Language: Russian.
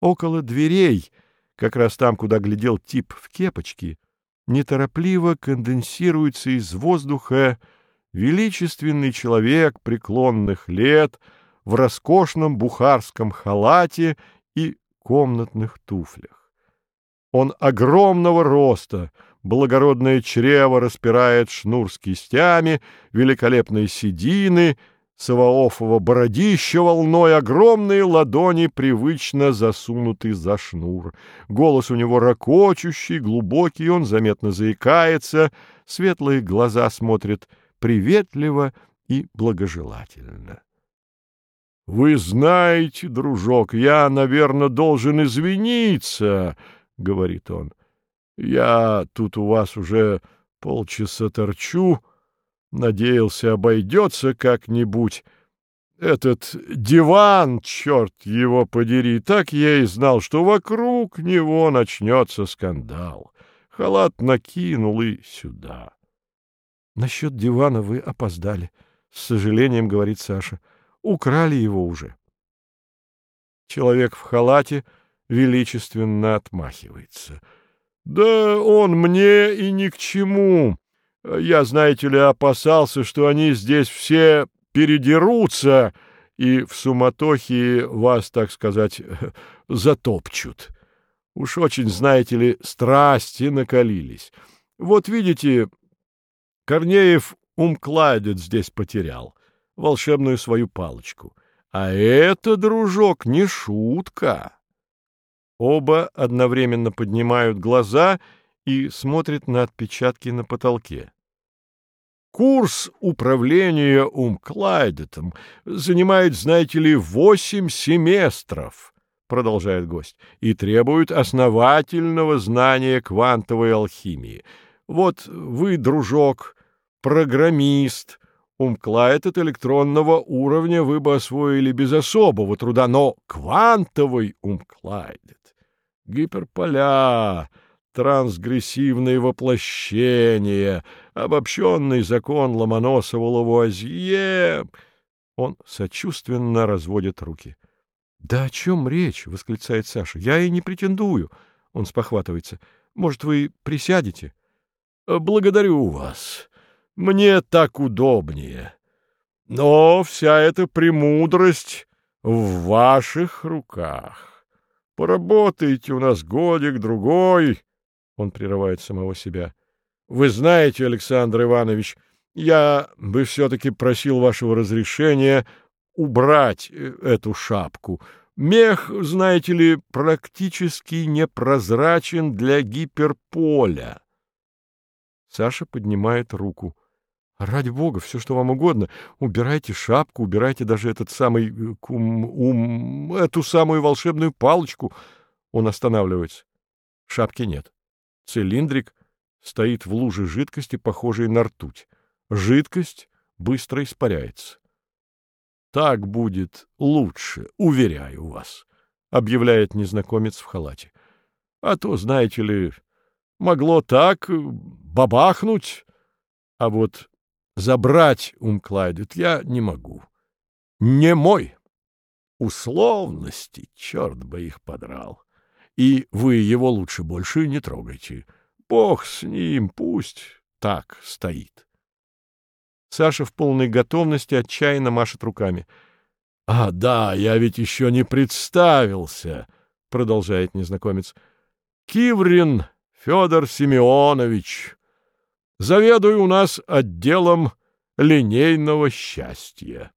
Около дверей, как раз там, куда глядел тип в кепочке, неторопливо конденсируется из воздуха величественный человек преклонных лет в роскошном бухарском халате и комнатных туфлях. Он огромного роста, благородное чрево распирает шнур с кистями, великолепные седины, Саваофова бородища волной, огромные ладони привычно засунуты за шнур. Голос у него ракочущий, глубокий, он заметно заикается, светлые глаза смотрят приветливо и благожелательно. — Вы знаете, дружок, я, наверное, должен извиниться, — говорит он. — Я тут у вас уже полчаса торчу, надеялся, обойдется как-нибудь. Этот диван, черт его подери, так я и знал, что вокруг него начнется скандал. Халат накинул и сюда. Насчет дивана вы опоздали, — с сожалением говорит Саша. Украли его уже. Человек в халате величественно отмахивается. Да он мне и ни к чему. Я, знаете ли, опасался, что они здесь все передерутся и в суматохе вас, так сказать, затопчут. Уж очень, знаете ли, страсти накалились. Вот видите, Корнеев умкладет здесь потерял, волшебную свою палочку. А это, дружок, не шутка. Оба одновременно поднимают глаза и смотрят на отпечатки на потолке. Курс управления Умкладетом занимает, знаете ли, восемь семестров, продолжает гость, и требует основательного знания квантовой алхимии. Вот вы, дружок, программист. Умкла этот электронного уровня вы бы освоили без особого труда, но квантовый умклайдет, гиперполя, трансгрессивные воплощения, обобщенный закон Ломоносова-Лавуазье. Он сочувственно разводит руки. — Да о чем речь? — восклицает Саша. — Я и не претендую. Он спохватывается. — Может, вы присядете? — Благодарю вас. Мне так удобнее. Но вся эта премудрость в ваших руках. Поработайте у нас годик-другой. Он прерывает самого себя. Вы знаете, Александр Иванович, я бы все-таки просил вашего разрешения убрать э, эту шапку. Мех, знаете ли, практически непрозрачен для гиперполя. Саша поднимает руку. Ради бога, все, что вам угодно. Убирайте шапку, убирайте даже этот самый э, кум, ум, эту самую волшебную палочку. Он останавливается. Шапки нет. Цилиндрик стоит в луже жидкости, похожей на ртуть. Жидкость быстро испаряется. Так будет лучше, уверяю вас, объявляет незнакомец в халате. А то, знаете ли, могло так бабахнуть, а вот Забрать Умклайдет я не могу. Не мой. Условности, черт бы их подрал. И вы его лучше больше не трогайте. Бог с ним, пусть так стоит. Саша в полной готовности отчаянно машет руками. — А, да, я ведь еще не представился, — продолжает незнакомец. — Киврин Федор Семенович, заведую у нас отделом линейного счастья.